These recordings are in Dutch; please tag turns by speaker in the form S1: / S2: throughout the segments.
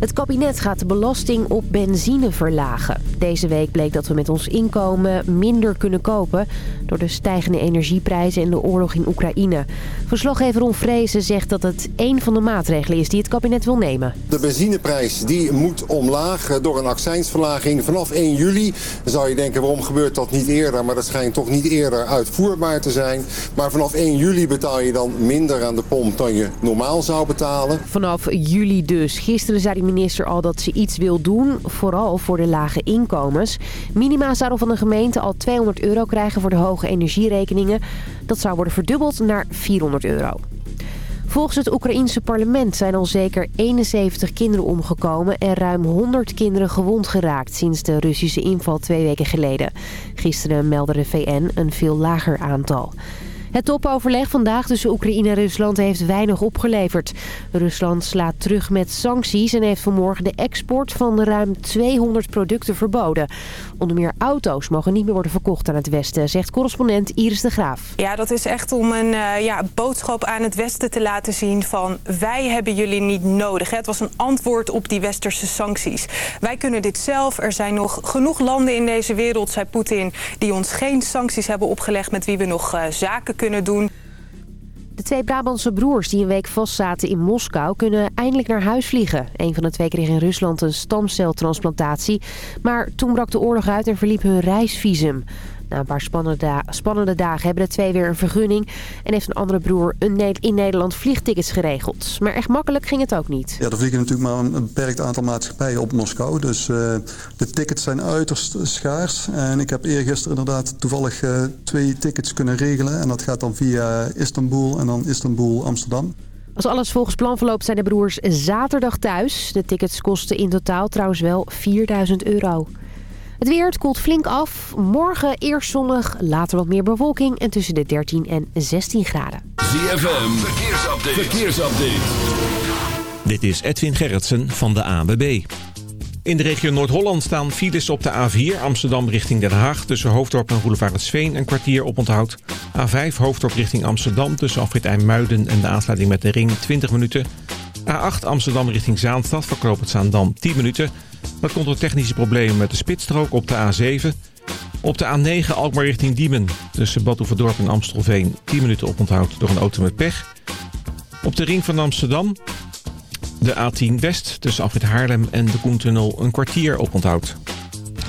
S1: Het kabinet gaat de belasting op benzine verlagen. Deze week bleek dat we met ons inkomen minder kunnen kopen... door de stijgende energieprijzen en de oorlog in Oekraïne. Verslaggever Ron Vrezen zegt dat het één van de maatregelen is die het kabinet wil nemen.
S2: De benzineprijs die moet omlaag door een accijnsverlaging vanaf 1 juli. Dan zou je denken waarom gebeurt dat niet eerder... maar dat schijnt toch niet eerder uitvoerbaar te zijn. Maar vanaf 1 juli betaal je dan minder aan de pomp dan je normaal zou betalen.
S1: Vanaf juli dus. Gisteren zei de minister al dat ze iets wil doen, vooral voor de lage inkomens. Minima zouden van de gemeente al 200 euro krijgen voor de hoge energierekeningen. Dat zou worden verdubbeld naar 400 euro. Volgens het Oekraïense parlement zijn al zeker 71 kinderen omgekomen... en ruim 100 kinderen gewond geraakt sinds de Russische inval twee weken geleden. Gisteren meldde de VN een veel lager aantal. Het topoverleg vandaag tussen Oekraïne en Rusland heeft weinig opgeleverd. Rusland slaat terug met sancties en heeft vanmorgen de export van ruim 200 producten verboden. Onder meer auto's mogen niet meer worden verkocht aan het Westen, zegt correspondent Iris de Graaf.
S3: Ja, dat is echt om een uh, ja, boodschap aan het Westen te laten zien van wij hebben jullie niet nodig. Het was een antwoord op die westerse sancties. Wij kunnen dit zelf. Er zijn nog genoeg landen in deze wereld, zei Poetin, die ons geen sancties hebben opgelegd met wie we nog uh, zaken kunnen doen.
S1: De twee Brabantse broers die een week vastzaten in Moskou kunnen eindelijk naar huis vliegen. Een van de twee kreeg in Rusland een stamceltransplantatie. Maar toen brak de oorlog uit en verliep hun reisvisum. Na een paar spannende, spannende, dagen hebben de twee weer een vergunning... en heeft een andere broer een in Nederland vliegtickets geregeld. Maar echt makkelijk ging het ook niet.
S4: Ja, er vliegen natuurlijk maar een beperkt aantal maatschappijen op Moskou. Dus uh, de tickets zijn uiterst schaars. En ik heb eergisteren inderdaad toevallig uh, twee tickets kunnen regelen. En dat gaat dan via Istanbul en dan Istanbul-Amsterdam.
S1: Als alles volgens plan verloopt zijn de broers zaterdag thuis. De tickets kosten in totaal trouwens wel 4000 euro. Het weer, het koelt flink af. Morgen eerst zonnig, later wat meer bewolking en tussen de 13 en 16 graden.
S5: ZFM, verkeersupdate. verkeersupdate. Dit is Edwin Gerritsen van de ANWB. In de regio Noord-Holland staan files op de A4 Amsterdam richting Den Haag... tussen Hoofddorp en Roelevarensveen een kwartier op onthoud. A5 Hoofddorp richting Amsterdam tussen Afrit IJmuiden en de aansluiting met de ring 20 minuten. A8 Amsterdam richting Zaanstad verkoopt het Zaandam 10 minuten... Dat komt door technische problemen met de spitsstrook op de A7. Op de A9 Alkmaar richting Diemen. Tussen Badhoevedorp en Amstelveen 10 minuten oponthoud door een auto met pech. Op de ring van Amsterdam de A10 West tussen Afrit Haarlem en de Koentunnel een kwartier oponthoud.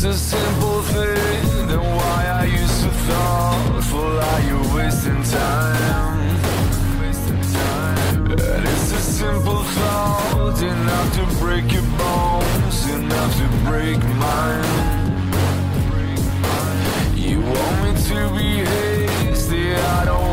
S6: It's a simple thing, then why are you so thoughtful? Are you wasting time? And it's a simple thought, enough to break your bones, enough to break mine. You want me to be hasty, I don't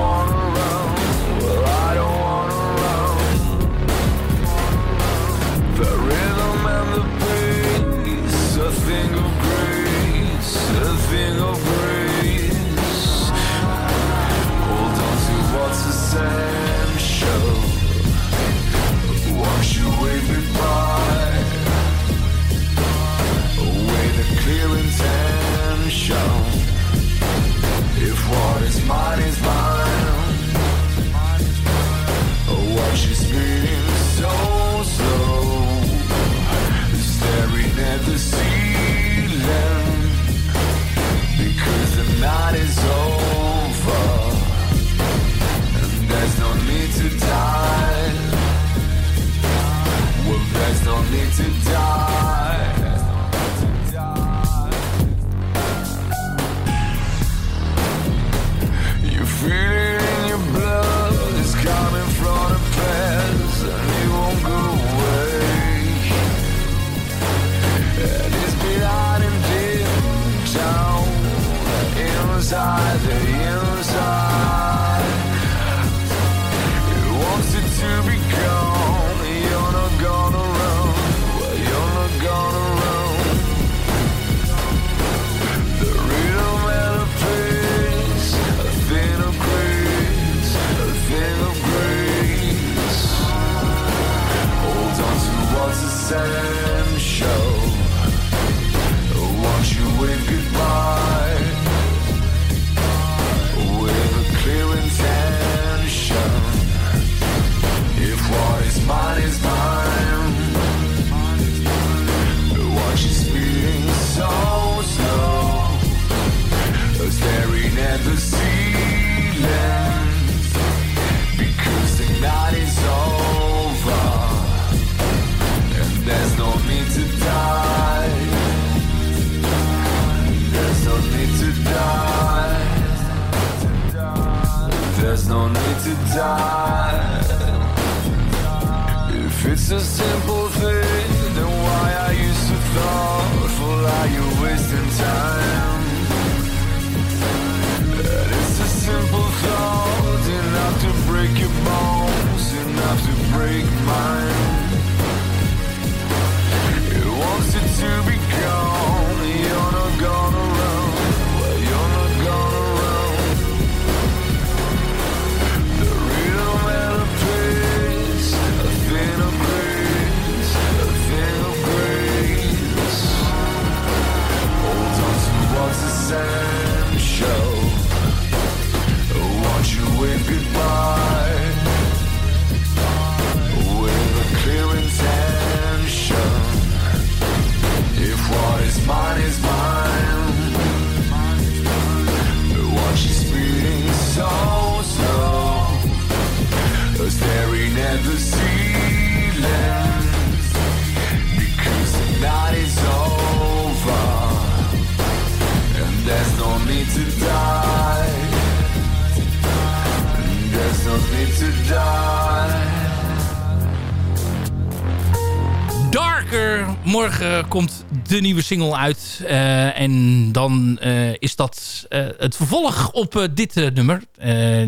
S7: Morgen komt de nieuwe single uit. Eh, en dan eh, is dat eh, het vervolg op dit nummer.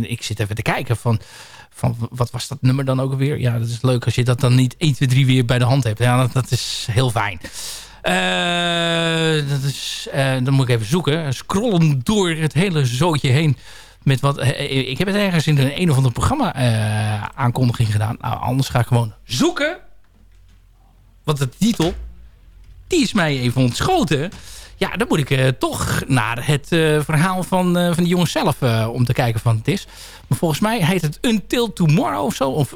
S7: Ik zit even te kijken van, van... Wat was dat nummer dan ook alweer? Ja, dat is leuk als je dat dan niet 1, 2, 3 weer bij de hand hebt. Ja, dat, is heel fijn. Dat is, dan moet ik even zoeken. Scrollen door het hele zootje heen. Met wat, ik heb het ergens in een, een of ander programma aankondiging gedaan. Nou, anders ga ik gewoon zoeken. Want de titel, die is mij even ontschoten. Ja, dan moet ik eh, toch naar het eh, verhaal van, eh, van de jongens zelf om te kijken van het is. Maar volgens mij heet het Until Tomorrow of zo. Of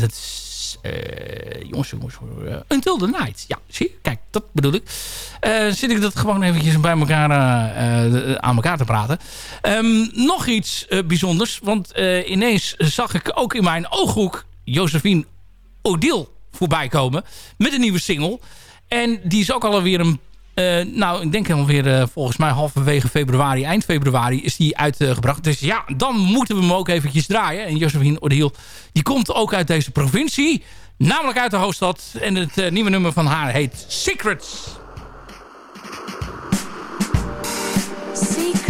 S7: dat is... jongens, jongens. Until the Night. Ja, zie? Kijk, dat bedoel ik. Zit ik dat gewoon eventjes bij elkaar aan elkaar te praten. Ehm, nog iets bijzonders. Want ineens zag ik ook in mijn ooghoek Josephine Odile voorbij komen. Met een nieuwe single. En die is ook alweer een... eh, nou, ik denk alweer uh, volgens mij halverwege februari, eind februari is die uitgebracht. dus ja, dan moeten we hem ook eventjes draaien. En Josephine Odile, die komt ook uit deze provincie. Namelijk uit de hoofdstad. En het uh, nieuwe nummer van haar heet Secrets.
S8: Secrets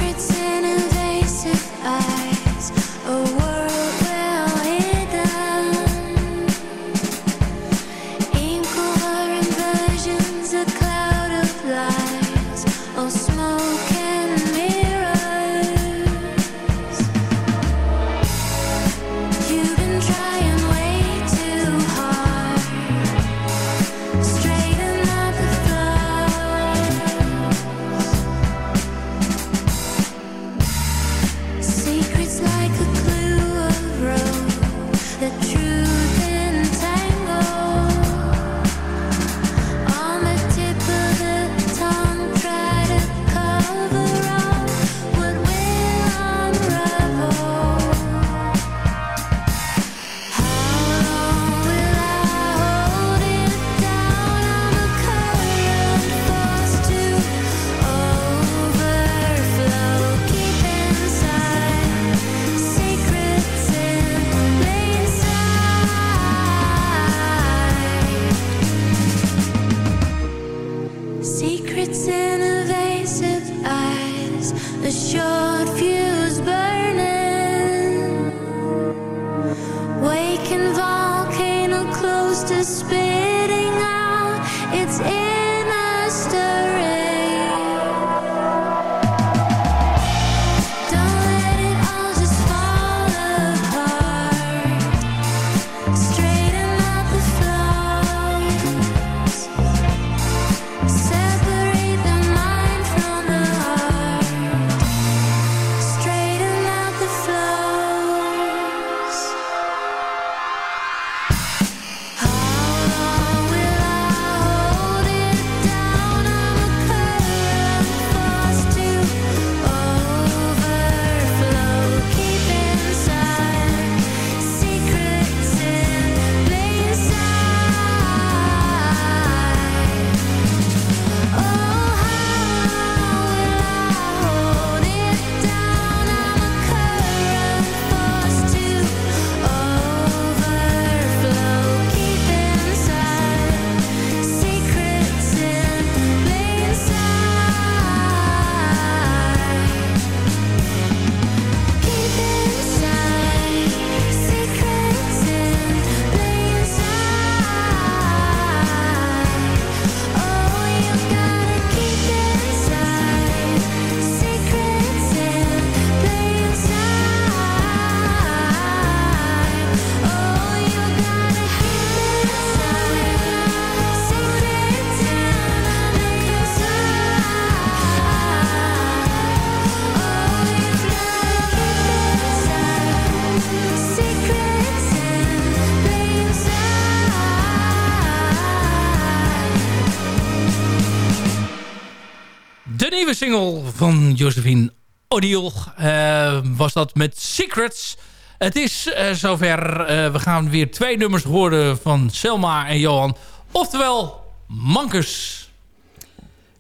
S7: van Josephine O'Neill eh, was dat met Secrets. Het is eh, zover. Eh, we gaan weer twee nummers horen van Selma en Johan. Oftewel, Mankers.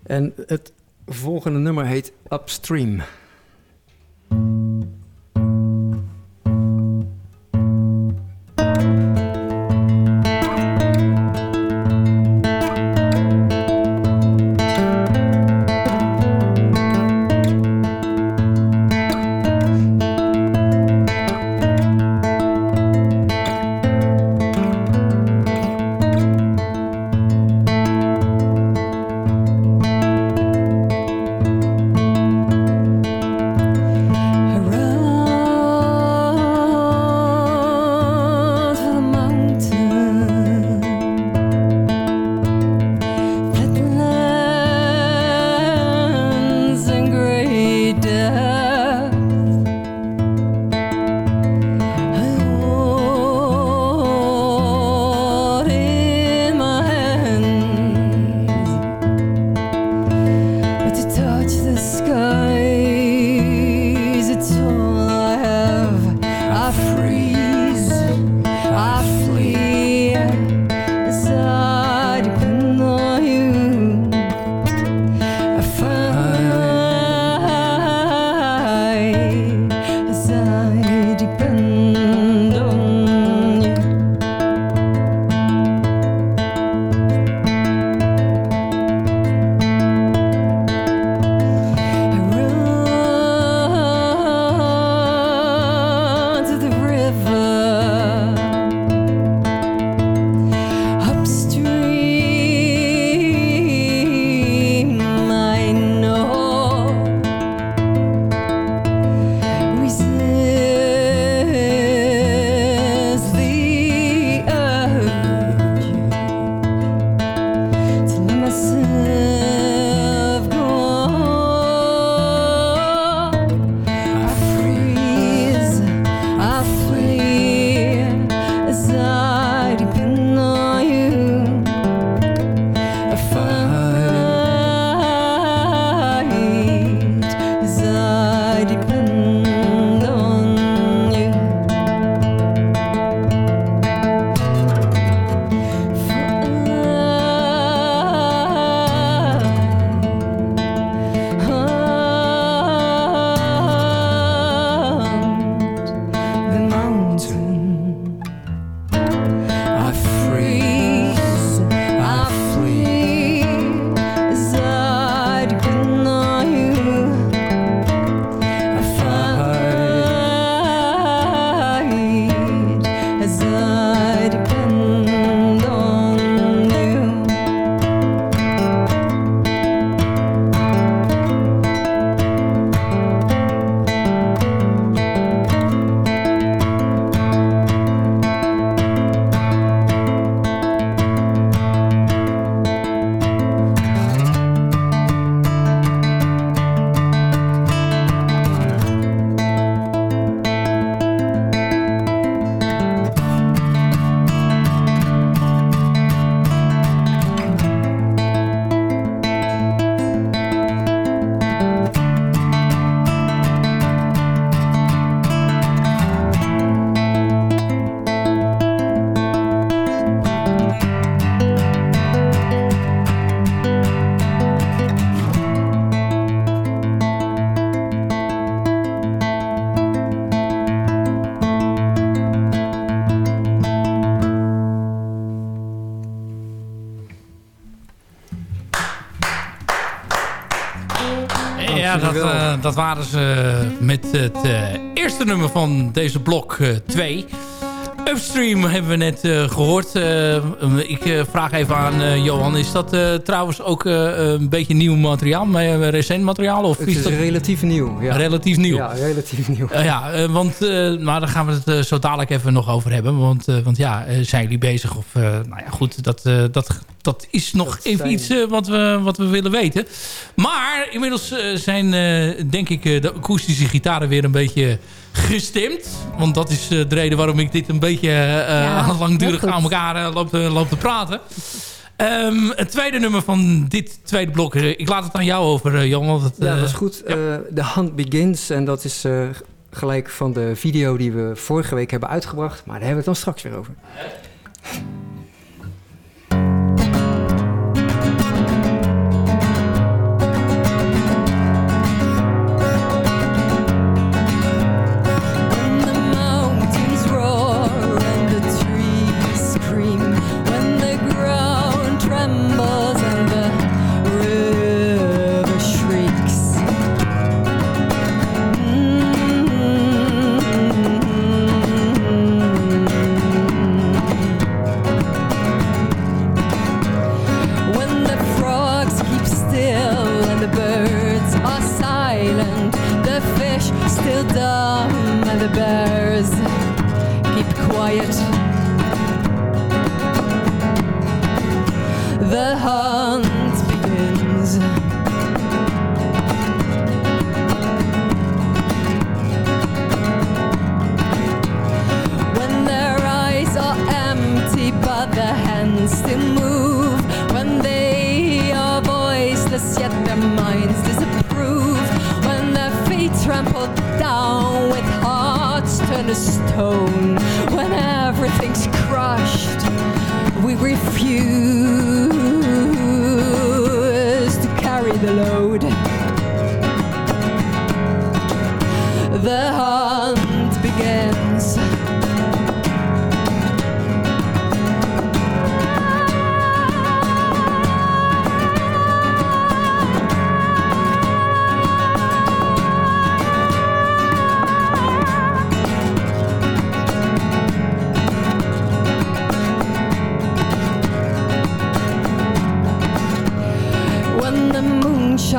S9: En het volgende nummer heet Upstream.
S10: To touch the skies, it's all I have. I freeze,
S7: waren ze met het eh, eerste nummer van deze blok 2. Upstream hebben we net eh, gehoord. Eh, ik eh, vraag even aan Johan. Is dat trouwens ook een beetje nieuw materiaal? Maar, recent materiaal? Of
S9: Het is
S7: dat
S9: relatief nieuw. Ja.
S7: relatief nieuw?
S9: Ja, relatief nieuw.
S7: Ja, want maar daar gaan we het zo dadelijk even nog over hebben. Want, want ja, zijn jullie bezig? Of, nou ja, goed, dat, dat, dat is nog
S9: Dat
S7: even
S9: zijn-
S7: iets wat, we, wat we willen weten. Maar inmiddels zijn, denk ik, de akoestische gitaren weer een beetje gestemd. Want dat is eh, de reden waarom ik dit een beetje eh,
S1: Ja,
S7: langdurig aan elkaar eh, loop, te- loop te praten. Ehm, het tweede nummer van dit tweede blok. eh, Ik laat het aan jou over, eh, Jan. Want het,
S9: Ja,
S7: eh,
S9: dat is goed. Eh, The Hunt Begins. En dat is eh, gelijk van de video die we vorige week hebben uitgebracht. Maar daar hebben we het dan straks weer over.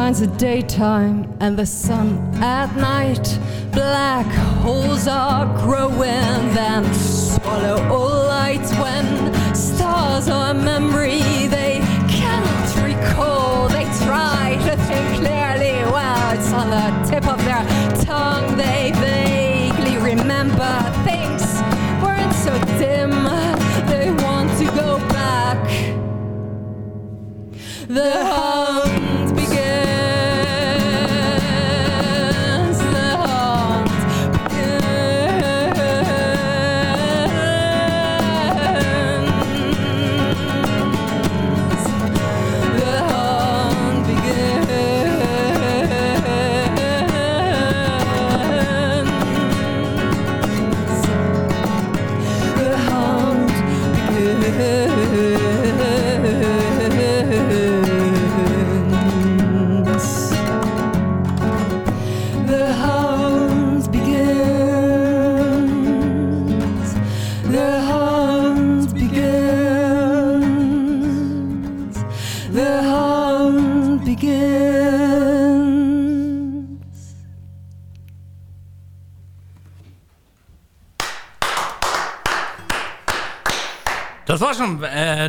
S10: Shines at daytime and the sun at night, black holes are growing, then swallow all light. When stars are a memory they cannot recall, they try to think clearly. Well, it's on the tip of their tongue. They vaguely remember things weren't so dim. They want to go back. The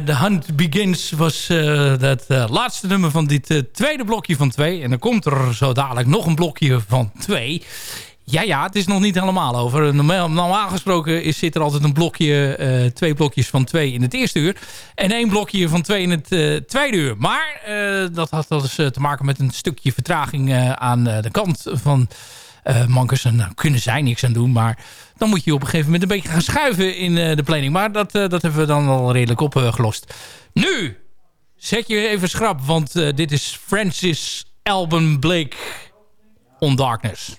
S10: The Hunt Begins
S7: was eh het eh, laatste nummer van dit eh, tweede blokje van twee. En dan komt er zo dadelijk nog een blokje van twee. Ja, ja, het is nog niet helemaal over. Normaal, gesproken is, zit er altijd een blokje, eh, twee blokjes van twee in het eerste uur. En één blokje van twee in het eh, tweede uur. Maar eh, dat had eh, te maken met een stukje vertraging eh, aan eh, de kant van eh Mankers. En nou, kunnen zij niks aan doen, maar dan moet je op een gegeven moment een beetje gaan schuiven in eh, de planning. Maar dat, eh, dat hebben we dan al redelijk opgelost. Nu zet je even schrap, want dit is Francis Alban Blake on Darkness.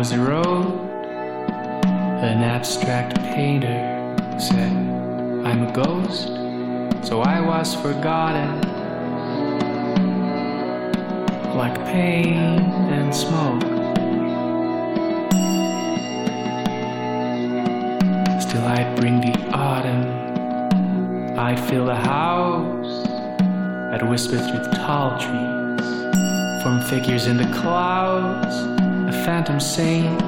S11: Was a road. An abstract painter said, I'm a ghost, so I was forgotten. Like pain and smoke. Still, I'd bring the autumn. I'd fill the house. I'd whisper through the tall trees. Form figures in the clouds. Phantom saint.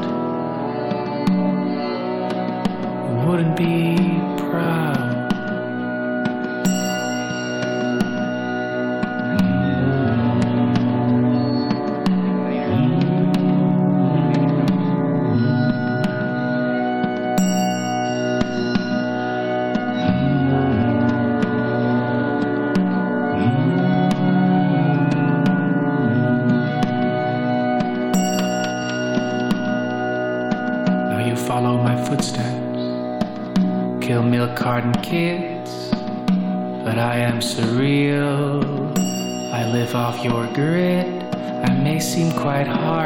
S11: Wouldn't be proud. Your grit, I may seem quite harmless,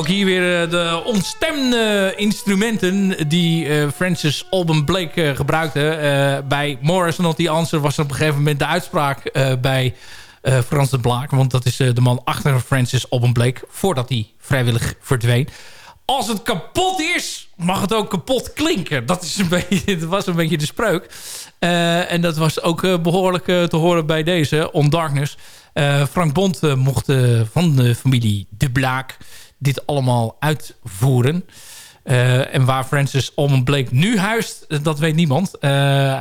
S7: Ook hier weer eh, de ontstemde instrumenten die eh, Francis Alban Blake eh, gebruikte. Bij Morris Not The Answer was op een gegeven moment de uitspraak bij Frans de Blaak. Want dat is de man achter Francis Alban Blake. Voordat hij vrijwillig verdween. Als het kapot is, mag het ook kapot klinken. Dat, is een beetje, dat was een beetje de spreuk. En dat was ook eh, behoorlijk eh, te horen bij deze, On Darkness. Frank Bond mocht van de familie De Blaak... dit allemaal uitvoeren. Eh, en waar Francis Almond Blake nu huist, dat weet niemand. Eh,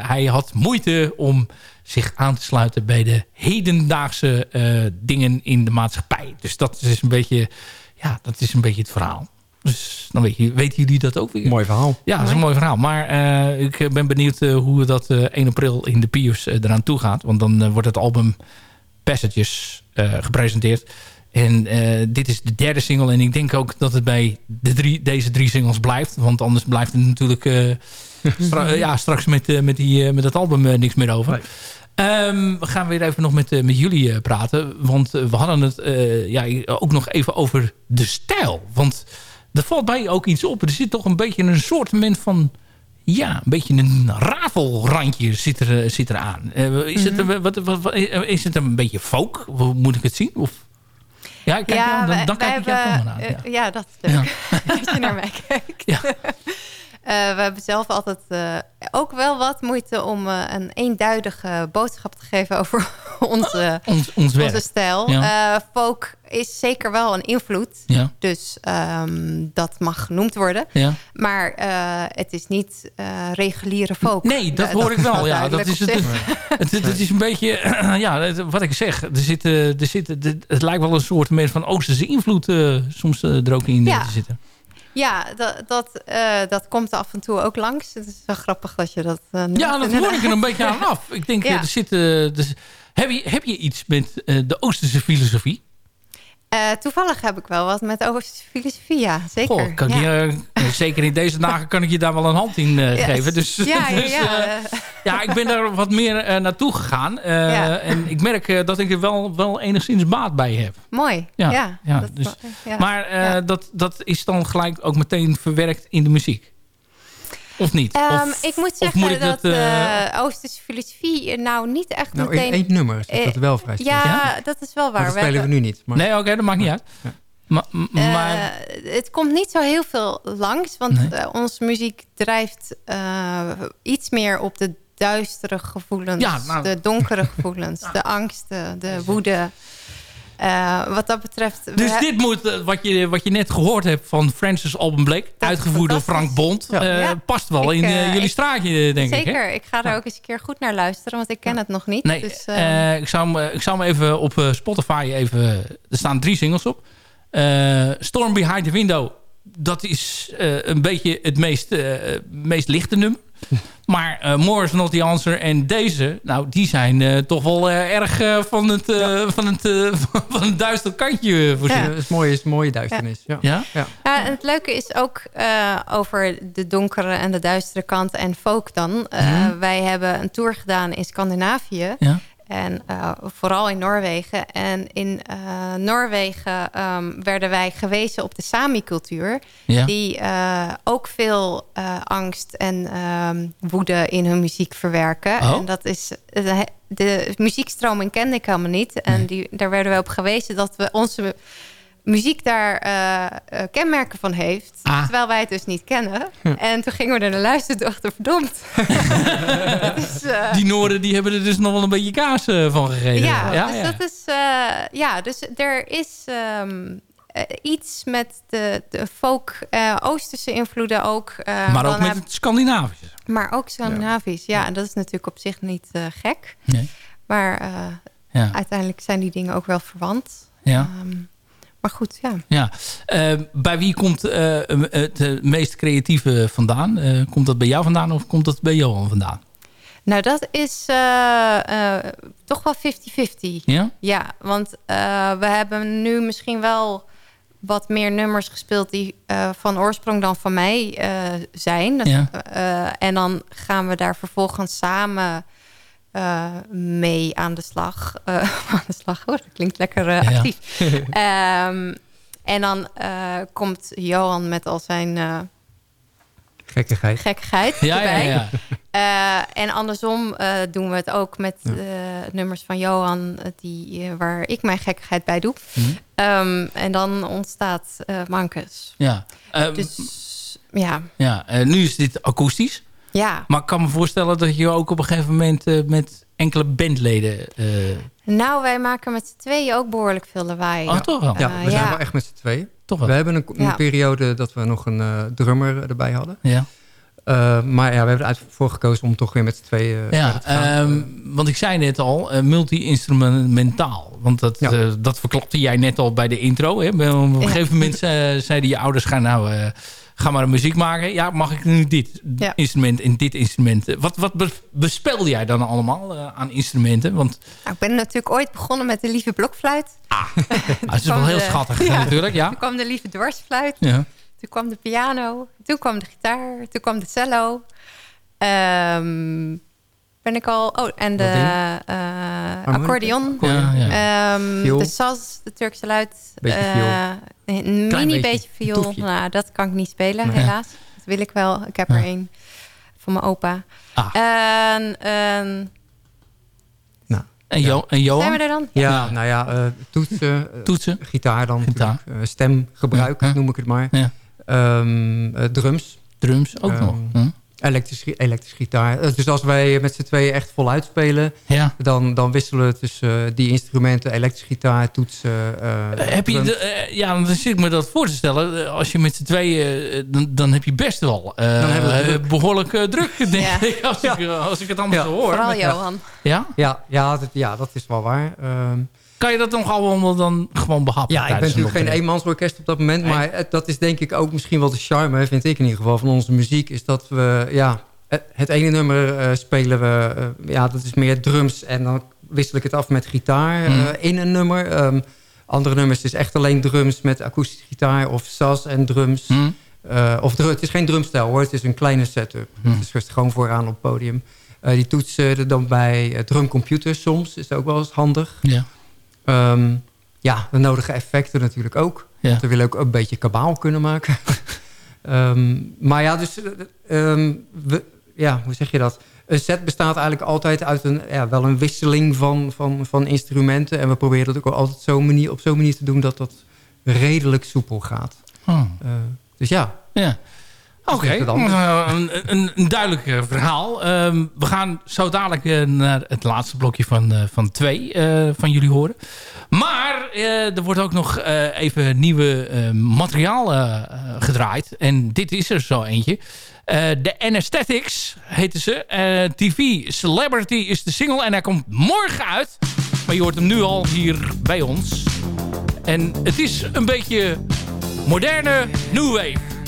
S7: hij had moeite om zich aan te sluiten bij de hedendaagse eh, dingen in de maatschappij. Dus dat is een beetje, ja, dat is een beetje het verhaal. Dus dan weet je, weten jullie dat ook weer.
S9: Mooi verhaal.
S7: Ja, dat is een mooi verhaal. Maar eh, ik ben benieuwd hoe dat eh 1 april in de Piers eh, eraan toe gaat. Want dan wordt het album Passages eh, gepresenteerd. En eh, dit is de derde single. En ik denk ook dat het bij de drie, deze drie singles blijft. Want anders blijft het natuurlijk eh, stra- eh, ja, straks met, met, die, met dat album niks meer over. Ehm, we gaan weer even nog met, met jullie praten. Want we hadden het ja, ook nog even over de stijl. Want er valt mij ook iets op. Er zit toch een beetje een soort van... Ja, een beetje een rafelrandje zit er, zit er aan. Eh, is, het,
S12: Mhm.
S7: een- wat, wat, wat- is het een beetje folk? Moet ik het zien? Of... Ja, kijk jou- dan,
S12: wij-
S7: dan
S12: wij
S7: kijk ik jou
S12: hebben,
S7: aan. Ja.
S12: eh, ja, dat is leuk. dat je naar mij kijkt. Eh, we hebben zelf altijd eh, ook wel wat moeite om eh, een eenduidige boodschap te geven over onze,
S7: Ons- ons
S12: onze stijl.
S7: Ja.
S12: Folk is zeker wel een invloed.
S7: Ja.
S12: Dus ehm, dat mag genoemd worden.
S7: Ja.
S12: Maar het is niet reguliere folk.
S7: Nee, dat hoor ik wel. Ja, dat is het, het, het, het is een beetje, ja, wat ik zeg. Er zit, er zit, het, lijkt wel een soort meer van Oosterse invloed soms er ook in
S12: Ja.
S7: te zitten.
S12: Ja, dat, dat, eh, dat komt af en toe ook langs. Het is wel grappig dat je dat... eh,
S7: Ja, dat hoor ik er een beetje aan af. Ik denk,
S12: Ja.
S7: eh, er zit, dus, heb, je, heb je iets met de Oosterse filosofie?
S12: Eh, toevallig heb ik wel wat met Oosterse filosofie, ja. Zeker.
S7: Goh, kan
S12: ja.
S7: je, eh, zeker in deze dagen kan ik je daar wel een hand in eh, geven. Dus,
S12: ja, ja,
S7: dus,
S12: ja.
S7: eh, ja, ik ben daar wat meer eh, naartoe gegaan. Eh. En ik merk eh, dat ik er wel, wel enigszins baat bij heb.
S12: Mooi.
S7: Ja,
S12: Ja, dat-
S7: dus,
S12: ja.
S7: Maar eh, dat, dat is dan gelijk ook meteen verwerkt in de muziek. Of niet?
S12: Ehm,
S7: of,
S12: ik moet
S7: of
S12: zeggen
S7: moet ik
S12: dat,
S7: dat, eh,
S12: eh, Oosterse filosofie nou niet echt
S9: Nou,
S12: meteen...
S9: één nummer dat
S12: Eh,
S9: wel vrij.
S12: Ja,
S9: Ja?
S12: dat is wel waar.
S9: Maar dat
S12: We
S9: spelen we nu niet. Maar...
S7: Nee, oké, dat maakt niet uit. Maar,
S12: het komt niet zo heel veel langs, want
S7: Nee.
S12: onze muziek drijft eh, iets meer op de duistere gevoelens,
S7: Ja, nou.
S12: de donkere gevoelens, de angsten, de woede. Eh, wat dat betreft...
S7: Dus dit moet, eh, wat je, wat je net gehoord hebt van Francis Alban Blake... uitgevoerd door Frank Bond... eh,
S12: Ja.
S7: past wel
S12: Ik,
S7: in jullie
S12: ik-
S7: straatje, denk ik.
S12: Zeker, ik ga er ook eens een keer goed naar luisteren, want ik ken het nog niet.
S7: Nee,
S12: dus, eh,
S7: eh, ik, zou hem, ik zou hem even op Spotify even... Er staan drie singles op. Storm Behind the Window. Dat is een beetje het meest, meest lichte nummer. Maar eh More is Not The Answer en deze... Nou, die zijn eh, toch wel eh, erg eh, van, het, eh, van, het, eh, van een duister kantje voorzien.
S9: Ja, dat is mooi, is mooie duisternis. Ja.
S7: Ja?
S9: Ja.
S12: Ja, en het leuke is ook eh, over de donkere en de duistere kant en folk dan. Eh,
S7: Mhm.
S12: Wij hebben een tour gedaan in Scandinavië.
S7: Ja.
S12: En eh, vooral in Noorwegen. En in eh, Noorwegen ehm, werden wij gewezen op de Sami-cultuur.
S7: Ja.
S12: Die eh, ook veel angst en ehm, woede in hun muziek verwerken.
S7: Oh.
S12: En dat is... De, de muziekstroming kende ik helemaal niet. En die, daar werden wij op gewezen dat we onze muziek daar eh, eh, kenmerken van heeft.
S7: Ah.
S12: Terwijl wij het dus niet kennen. En toen gingen we er naar luisteren en dachten, verdomd. Eh,
S7: Die Noorden die hebben er dus nog wel een beetje kaas van gegeven.
S12: ja, dus dat is... ja, dus er is ehm, eh, iets met de, de folk, Oosterse invloeden ook.
S7: maar ook met
S12: heb-
S7: het Scandinavische.
S12: Maar ook Scandinavisch, ja. En dat is natuurlijk op zich niet gek.
S7: Nee.
S12: Maar
S7: Ja.
S12: uiteindelijk zijn die dingen ook wel verwant.
S7: Ja.
S12: Ehm, maar goed, ja.
S7: Ja. Eh, bij wie komt eh, het eh, meest creatieve vandaan? Eh, komt dat bij jou vandaan of komt dat bij Johan vandaan?
S12: Nou, dat is toch wel 50-50.
S7: Ja?
S12: Ja, want we hebben nu misschien wel wat meer nummers gespeeld... die van oorsprong dan van mij zijn. Dat-
S7: Ja.
S12: en dan gaan we daar vervolgens samen eh, mee aan de slag. Eh, aan de slag, hoor. Dat klinkt lekker eh,
S7: Ja.
S12: actief. Ehm, en dan eh, komt Johan met al zijn... eh,
S9: Gekkigheid.
S12: gekkigheid
S9: Ja, ja,
S12: erbij.
S9: ja.
S12: Eh, en andersom eh, doen we het ook met eh, nummers van Johan... die, waar ik mijn gekkigheid bij doe.
S7: Mhm.
S12: Ehm, en dan ontstaat eh Mankes.
S7: Ja. Ehm,
S12: dus ja,
S7: ja eh, nu is dit akoestisch.
S12: Ja.
S7: Maar ik kan me voorstellen dat je ook op een gegeven moment eh, met enkele bandleden... eh,
S12: Nou, wij maken met z'n tweeën ook behoorlijk veel lawaai.
S7: Oh, toch wel?
S9: Ja,
S12: Eh,
S9: we zijn
S12: ja.
S9: wel echt met z'n tweeën.
S7: Toch wel?
S9: We hebben een, een
S12: Ja.
S9: periode dat we nog een eh, drummer erbij hadden.
S7: Ja.
S9: Eh, maar ja, we hebben ervoor gekozen om toch weer met z'n tweeën
S7: Ja,
S9: gaan.
S7: ehm, want ik zei net al, multi-instrumentaal. Want dat,
S9: Ja.
S7: eh, dat verklapte jij net al bij de intro. Hè? Op een gegeven moment zeiden je ouders, ga nou... Ga maar muziek maken. Ja, mag ik nu dit
S12: Ja.
S7: instrument en dit instrument? Wat, wat be- bespelde jij dan allemaal eh, aan instrumenten? Want
S12: Nou, ik ben natuurlijk ooit begonnen met de lieve blokfluit.
S7: ah, het is wel heel
S12: de-
S7: schattig
S12: Ja.
S7: natuurlijk. Ja.
S12: Toen kwam de lieve dwarsfluit.
S7: Ja.
S12: Toen kwam de piano. Toen kwam de gitaar. Toen kwam de cello. Ehm, ben ik al... Oh, en de eh, accordeon.
S7: Ja, ja.
S12: Ehm, de saz, de Turkse luid.
S9: Beetje
S12: eh. Een mini
S9: beetje.
S12: beetje, viool. Nou, dat kan ik niet spelen,
S9: Nee.
S12: helaas. Dat wil ik wel. Ik heb er één van mijn opa.
S7: Ah.
S12: En, en
S7: En, jo en Johan?
S12: zijn we er dan?
S9: Ja, nou ja, eh, toetsen,
S7: Toetsen.
S9: gitaar dan
S7: Gitaar.
S9: natuurlijk, stemgebruik noem ik het maar.
S7: Ja.
S9: Ehm, eh, drums.
S7: Drums ook
S9: Ehm,
S7: nog. Hm?
S9: Elektrisch, elektrisch gitaar. Eh, Dus als wij met z'n tweeën echt voluit spelen,
S7: Ja.
S9: dan, dan wisselen we tussen eh, die instrumenten, elektrische gitaar, toetsen. eh,
S7: heb je de, ja, dan zit ik me dat voor te stellen. Als je met z'n tweeën, dan, dan heb je best wel
S9: druk.
S7: behoorlijk eh, druk, denk
S12: Ja.
S7: ik. Als, ik als ik het allemaal zo hoor.
S12: Vooral
S7: Met-
S12: Johan.
S7: Ja?
S9: Ja, ja, dat, ja, dat is wel waar. Ehm,
S7: Kan je dat nog allemaal dan gewoon behappen?
S9: ja, ik ben natuurlijk geen eenmansorkest op dat moment.
S7: Nee.
S9: Maar dat is denk ik ook misschien wel de charme, vind ik in ieder geval, van onze muziek. Is dat we, ja, het, ene nummer eh, spelen we, eh, ja, dat is meer drums. En dan wissel ik het af met gitaar
S7: Mm.
S9: eh, in een nummer. Ehm, andere nummers is echt alleen drums met akoestische gitaar of sas en drums. Eh, of het is geen drumstijl hoor, het is een kleine setup.
S7: Hm.
S9: Het is dus gewoon vooraan op het podium. Die toetsen er dan bij uh, drumcomputer soms, is ook wel eens handig.
S7: Ja.
S9: Ehm, ja, de nodige effecten natuurlijk ook.
S7: Ja.
S9: Want we willen ook een beetje kabaal kunnen maken. Ehm, maar ja, dus... eh, ehm, we, ja, hoe zeg je dat? Een set bestaat eigenlijk altijd uit een, ja, wel een wisseling van, van, van instrumenten. En we proberen dat ook altijd zo manier, op zo'n manier te doen dat dat redelijk soepel gaat.
S7: Oh.
S9: Eh, dus ja,
S7: Ja. Oké, eh, een, een, een duidelijk eh, verhaal. Ehm, we gaan zo dadelijk eh, naar het laatste blokje van, eh, van twee van jullie horen. Maar er wordt ook nog even nieuwe materiaal gedraaid. En dit is er zo eentje. De Anesthetics heten ze. TV Celebrity is de single en hij komt morgen uit. Maar je hoort hem nu al hier bij ons. En het is een beetje moderne new wave.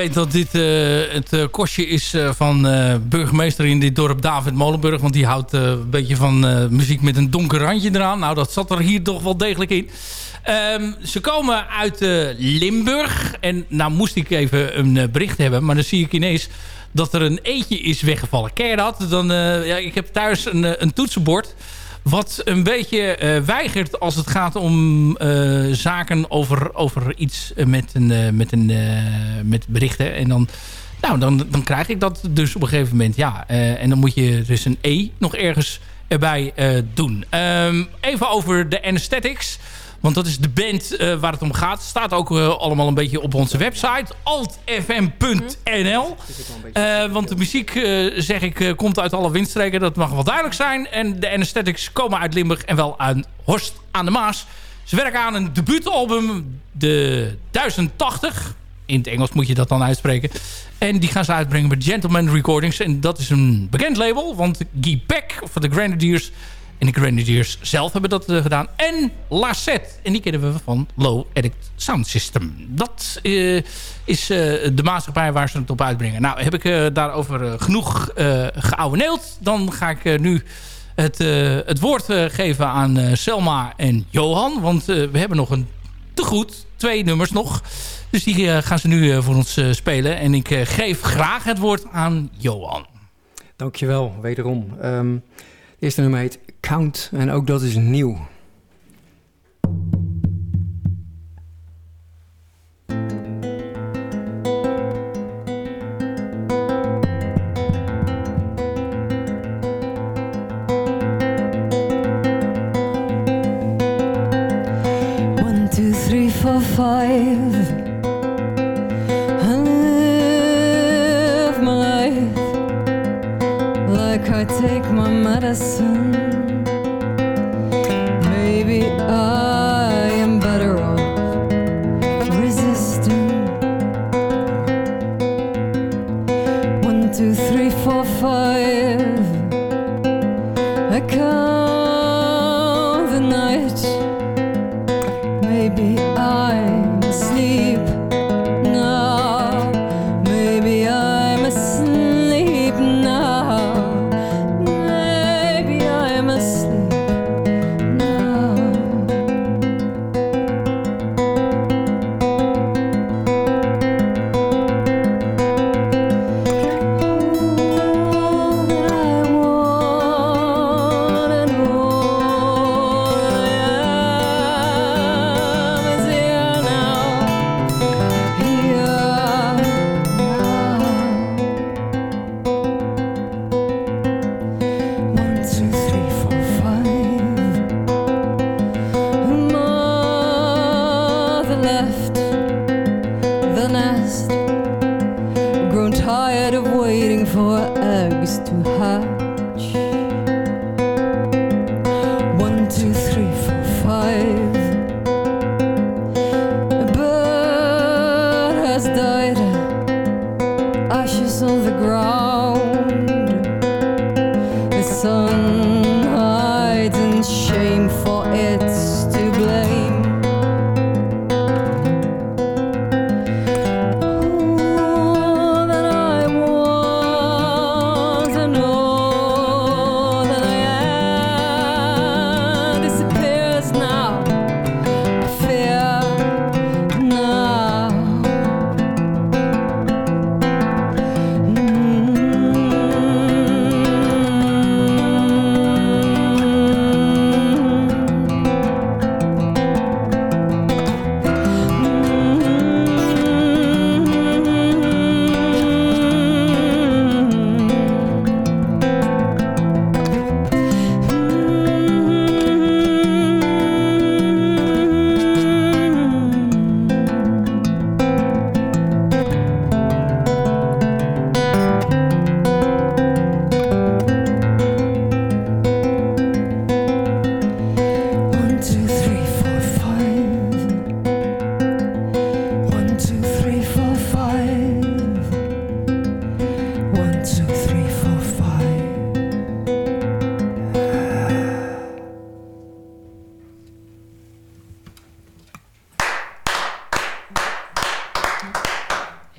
S7: Weet dat dit eh, het eh, kostje is eh, van burgemeester in dit dorp David Molenburg. Want die houdt een beetje van muziek met een donker randje eraan. Nou, dat zat er hier toch wel degelijk in. Ehm, ze komen uit Limburg. En nou moest ik even een bericht hebben. Maar dan zie ik ineens dat er een eetje is weggevallen. Ken je dat? Dan, ja, ik heb thuis een, een toetsenbord wat een beetje eh, weigert als het gaat om eh, zaken over, over iets eh, met, een, met, een, met berichten. En dan, nou, dan, dan krijg ik dat dus op een gegeven moment. Ja, en dan moet je dus een E nog ergens erbij doen. Ehm, even over de Anesthetics. Want dat is de band eh, waar het om gaat. Staat ook eh, allemaal een beetje op onze website. altfm.nl Eh, Want de muziek, zeg ik, komt uit alle windstreken. Dat mag wel duidelijk zijn. En de Anesthetics komen uit Limburg en wel uit Horst aan de Maas. Ze werken aan een debuutalbum, de 1080. In het Engels moet je dat dan uitspreken. En die gaan ze uitbrengen bij Gentleman Recordings. En dat is een bekend label. Want Guy Peck van de Grenadiers en de Grenadiers zelf hebben dat eh, gedaan. En Lassette. En die kennen we van Low Edit Sound System. Dat eh, is eh, de maatschappij waar ze het op uitbrengen. Nou, heb ik daarover genoeg uh. Dan ga ik nu het, het woord geven aan Selma en Johan. Want we hebben nog een te goed. Twee nummers nog. Dus die gaan ze nu voor ons spelen. En ik geef graag het woord aan Johan.
S9: Dankjewel, wederom. Ehm het eerste nummer heet Count en ook dat is nieuw.
S10: I live my life like I take my medicine.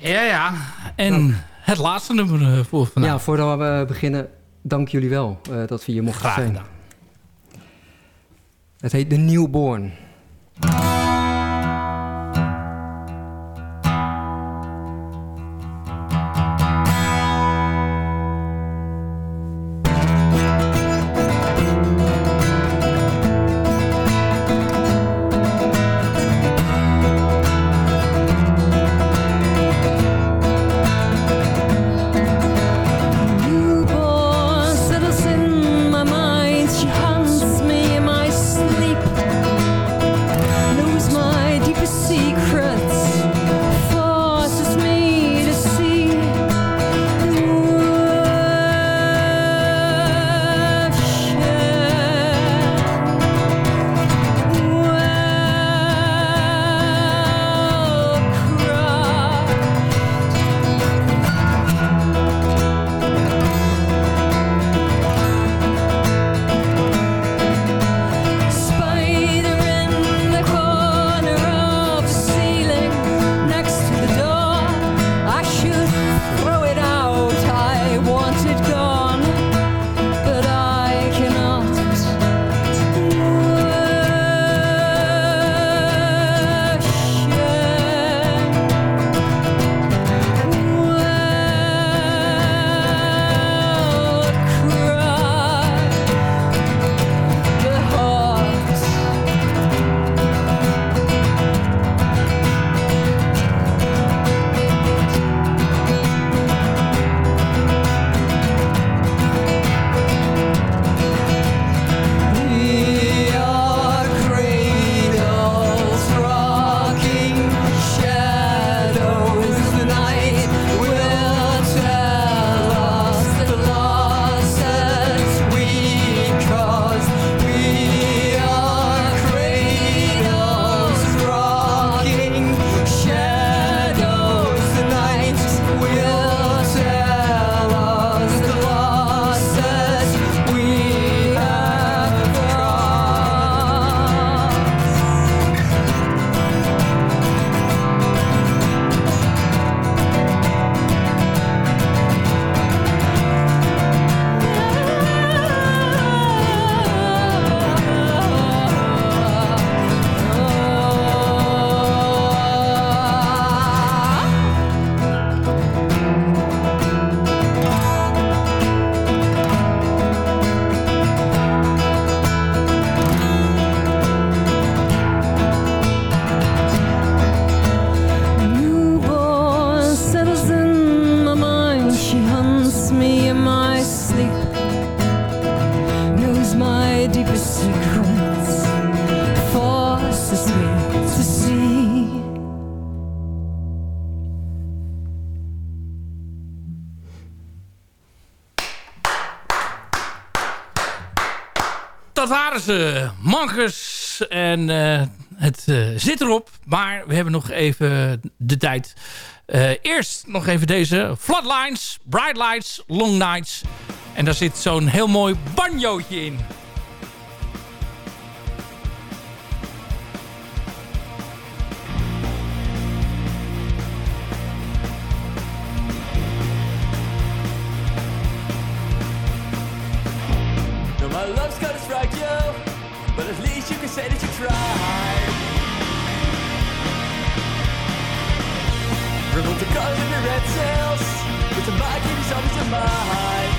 S7: Ja, en het laatste nummer eh, voor vandaag.
S10: Ja, voordat we beginnen, dank jullie wel eh, dat we hier mochten
S7: Graag
S10: zijn.
S7: gedaan.
S10: Het heet The. Newborn
S7: En eh, het eh, zit erop. Maar we hebben nog even de tijd. Eh, eerst nog even deze. Floodlines, Bright Lights, Long Nights. En daar zit zo'n heel mooi banjootje in.
S13: Something to mind.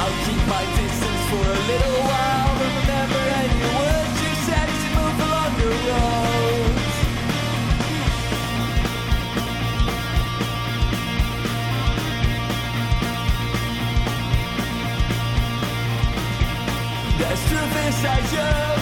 S13: I'll keep my distance for a little while, but remember any words you said as you move along the road. There's truth inside you.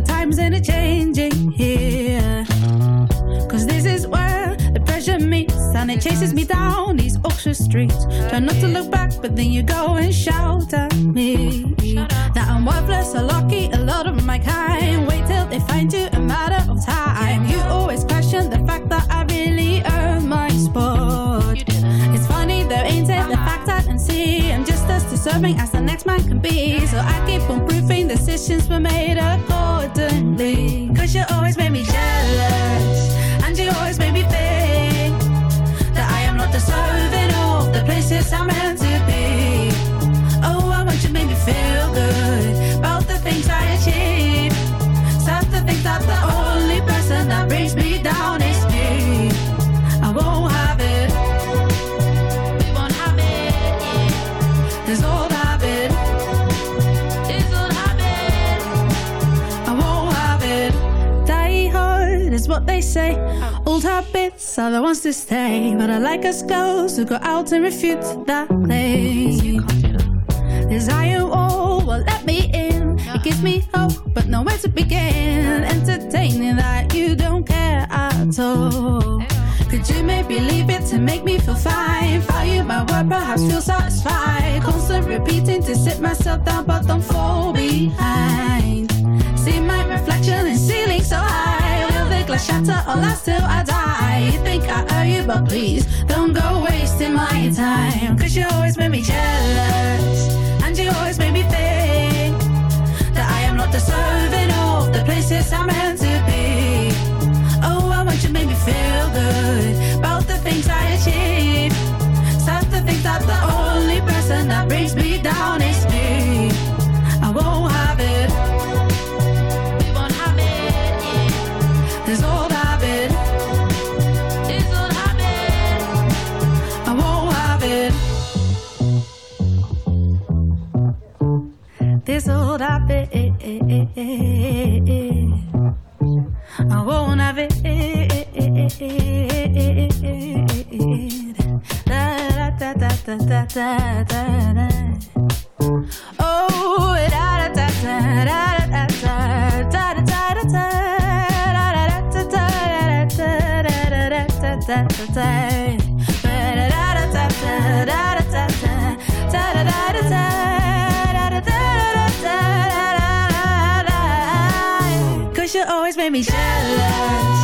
S13: the
S14: times and it changes. Say. Old habits are the ones to stay. But I like us girls who go out and refute that claim. Desire wall will let me in. It gives me hope, but nowhere to begin. Entertaining that you don't care at all. Could you maybe leave it to make me feel fine? Value my word, perhaps feel satisfied. Constant repeating to sit myself down, but don't fall behind. See my reflection in ceiling so high. Glass shatter or last till I die? You think I owe you, but please don't go wasting my time. Cause you always made me jealous, and you always made me think that I am not deserving of the places I'm meant to be. Oh, I want you to make me feel good about the things I achieve. Sad to think that the only person that brings me down is I won't have it. Da, da, da, da, da, da, da, da. Oh, da, da, da, da, da, da, da, da, da, da, da, da, da, da, da, da, make me.
S7: jealous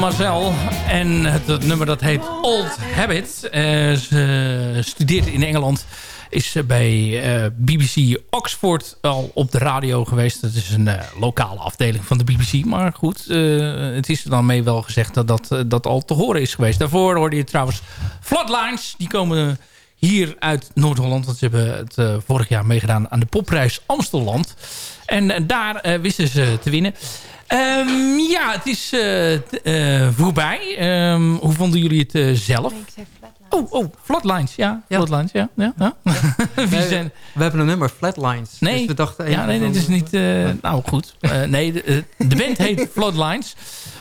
S7: Mademoiselle en het, nummer dat heet Old Habit. Eh, ze studeert in Engeland. Is bij eh, BBC Oxford al op de radio geweest. Dat is een eh, lokale afdeling van de BBC. Maar goed, eh, het is er dan mee wel gezegd dat dat, eh, dat al te horen is geweest. Daarvoor hoorde je trouwens Flatlines. Die komen hier uit Noord-Holland. Want ze hebben het eh, vorig jaar meegedaan aan de popprijs Amstelland. En eh, daar eh, wisten ze te winnen. Ehm, ja, het is eh, eh, voorbij. Ehm, hoe vonden jullie het eh, zelf? Oh, oh, Flatlines. Ja, Flatlines. Ja, ja, ja. Wie
S9: Nee,
S7: zijn...
S9: We hebben een nummer, Flatlines.
S7: Nee,
S9: Dus we dachten
S7: ja, nee, nee, het is niet... eh, nou, goed. Eh, nee, de, de band heet Floodlines.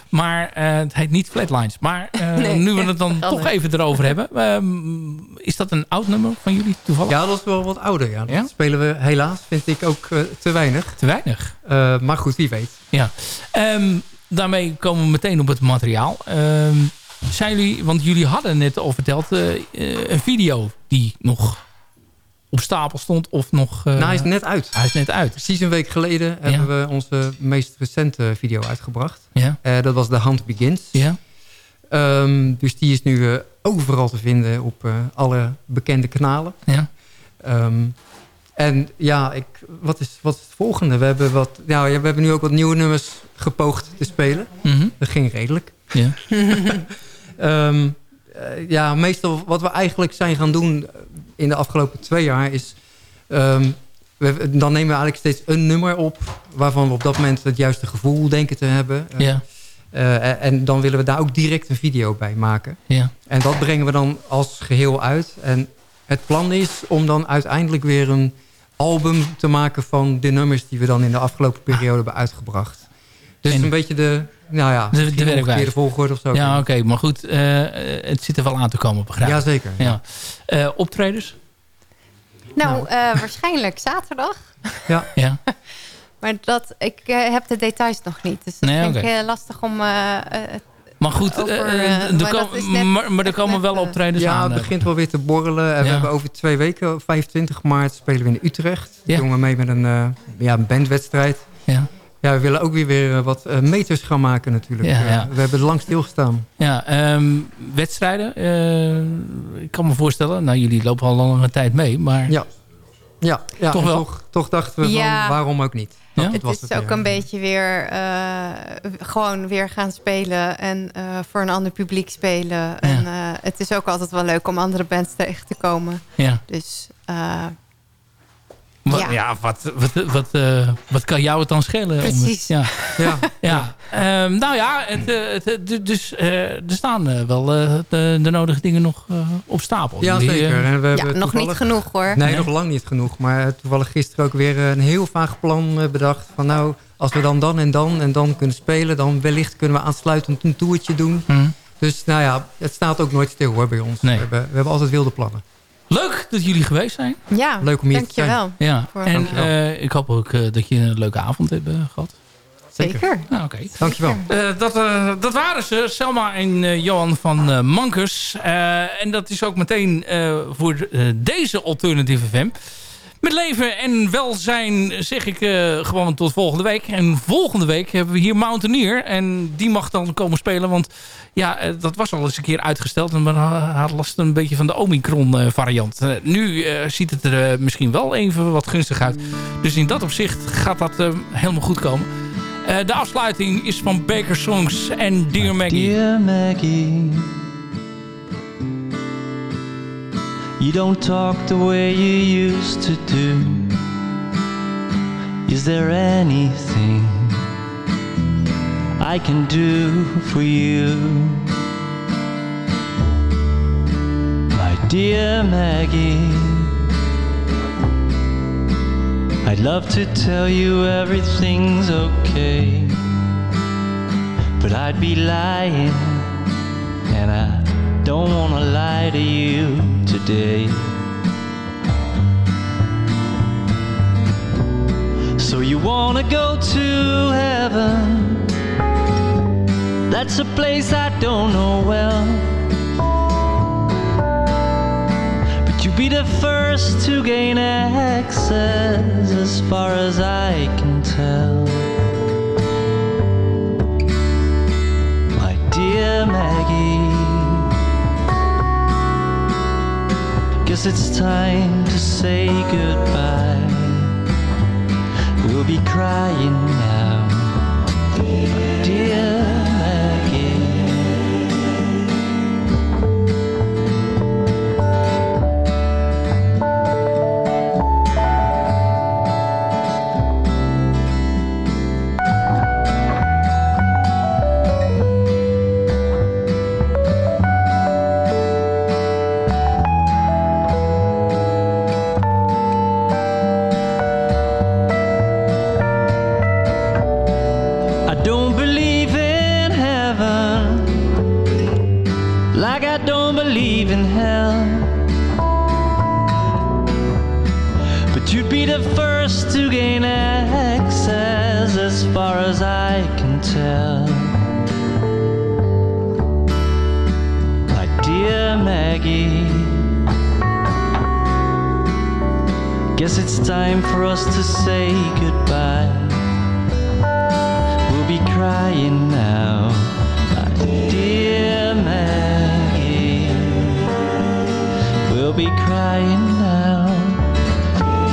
S7: Maar eh, het heet niet Flatlines. Maar eh,
S9: Nee.
S7: nu we het dan toch even erover hebben. ehm, is dat een oud nummer van jullie toevallig?
S9: Ja, dat is wel wat ouder. Ja. Dat spelen we helaas, vind ik ook eh, te weinig.
S7: Te weinig?
S9: Eh, maar goed, wie weet.
S7: Ja. Ehm, daarmee komen we meteen op het materiaal. Ehm, zijn jullie, want jullie hadden net al verteld, een video die nog op stapel stond of nog...
S9: nou, hij is net uit.
S7: Hij is net uit.
S9: Precies een week geleden hebben we onze meest recente video uitgebracht.
S7: Ja.
S9: Eh, dat was The Hunt Begins.
S7: Ja.
S9: Ehm, dus die is nu eh, overal te vinden op alle bekende kanalen.
S7: Ja.
S9: Ehm, en ja, ik, wat, is, wat is het volgende? We hebben, wat, ja, we hebben nu ook wat nieuwe nummers gepoogd te spelen.
S7: Mhm.
S9: Dat ging redelijk.
S7: Ja.
S9: Ehm, eh, ja, meestal wat we eigenlijk zijn gaan doen in de afgelopen twee jaar is... ehm, we, dan nemen we eigenlijk steeds een nummer op... waarvan we op dat moment het juiste gevoel denken te hebben. Eh,
S7: Ja.
S9: eh, en dan willen we daar ook direct een video bij maken.
S7: Ja.
S9: En dat brengen we dan als geheel uit. En het plan is om dan uiteindelijk weer een album te maken... van de nummers die we dan in de afgelopen periode hebben uitgebracht. Dus
S7: En-
S9: een beetje de, nou ja,
S7: De- de werkwijze.
S9: volgorde of zo.
S7: Ja, oké. maar goed, eh, het zit er wel aan te komen, begrijp ik.
S9: Jazeker,
S7: Ja. Eh, optredens?
S12: Nou, eh, waarschijnlijk zaterdag.
S9: Ja.
S7: ja.
S12: Maar dat, ik heb de details nog niet. Dus dat
S7: Nee,
S12: vind
S7: oké.
S12: ik lastig om... eh, eh,
S7: Maar goed,
S12: over,
S7: er
S12: maar
S7: kom-
S12: dat is net-
S7: maar, maar er komen wel optredens
S9: ja,
S7: aan.
S9: het
S7: eh.
S9: begint wel weer te borrelen. En we
S7: Ja.
S9: hebben over twee weken, 25 maart, spelen we in Utrecht.
S7: Ja.
S9: Doen we mee met een, eh, ja, een bandwedstrijd.
S7: Ja.
S9: Ja, we willen ook weer, weer eh, wat eh, meters gaan maken natuurlijk.
S7: Ja, ja.
S9: we hebben lang stilgestaan.
S7: Ja, ehm, wedstrijden. eh, ik kan me voorstellen, nou jullie lopen al lange tijd mee, maar...
S9: Ja, ja, ja
S7: Toch wel?
S9: Toch, toch dachten we
S12: Ja.
S9: van, waarom ook niet? Dat
S12: het
S9: was
S12: is
S9: het,
S12: ook een beetje weer eh, gewoon weer gaan spelen en eh, voor een ander publiek spelen. En eh, het is ook altijd wel leuk om andere bands tegen te komen.
S7: Ja.
S12: Dus eh,
S7: Wat,
S12: Ja.
S7: ja. wat, wat, wat, eh, wat kan jou het dan schelen? om
S12: Precies.
S7: ja.
S9: Ja.
S7: ja. Ehm, nou ja, het, eh, het, het- dus eh, er staan eh, wel eh, de, de nodige dingen nog eh, op stapel.
S9: Ja, zeker.
S7: eh,
S9: En we
S12: ja,
S9: hebben
S12: nog niet genoeg hoor.
S9: Nee, nog lang niet genoeg. Maar eh, toevallig gisteren ook weer een heel vaag plan eh, bedacht. Van nou, als we dan dan en dan en dan kunnen spelen... dan wellicht kunnen we aansluitend een toertje doen.
S7: Mhm.
S9: Dus nou ja, het staat ook nooit stil hoor bij ons.
S7: Nee.
S9: We, hebben, we hebben altijd wilde plannen.
S7: Leuk dat jullie geweest zijn.
S12: Ja,
S9: Leuk om hier te zijn.
S12: dankjewel.
S7: Ja.
S12: Voor-
S7: En eh, ik hoop ook eh, dat je een leuke avond hebt eh, gehad.
S12: Zeker.
S7: Nou, oké.
S9: Dankjewel.
S7: Eh, dat, eh, dat waren ze, Selma en eh, Johan van eh, Mankers. Eh, en dat is ook meteen eh, voor eh, deze Alternative FM. Met leven en welzijn zeg ik eh, gewoon tot volgende week. En volgende week hebben we hier Mountaineer. En die mag dan komen spelen. Want ja, eh, dat was al eens een keer uitgesteld. Maar hij had last een beetje van de Omicron variant. Eh, nu ziet het er misschien wel even wat gunstig uit. Dus in dat opzicht gaat dat helemaal goed komen. De afsluiting is van Baker Songs en Dear Maggie.
S15: Dear Maggie, you don't talk the way you used to do. Is there anything I can do for you? My dear Maggie, I'd love to tell you everything's okay. But I'd be lying, and I don't wanna lie to you today. So you wanna go to heaven? That's a place I don't know well. But you'll be the first to gain access, as far as I can tell. It's time to say goodbye. We'll be crying now, dear for us to say goodbye. We'll be crying now, my dear Maggie. We'll be crying now,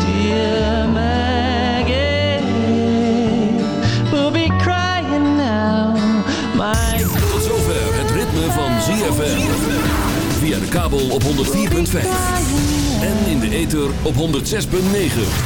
S15: dear Maggie. We'll be crying now, my.
S16: Tot zover het ritme van ZFM. Via de kabel op 104.5. En in de ether op 106.9.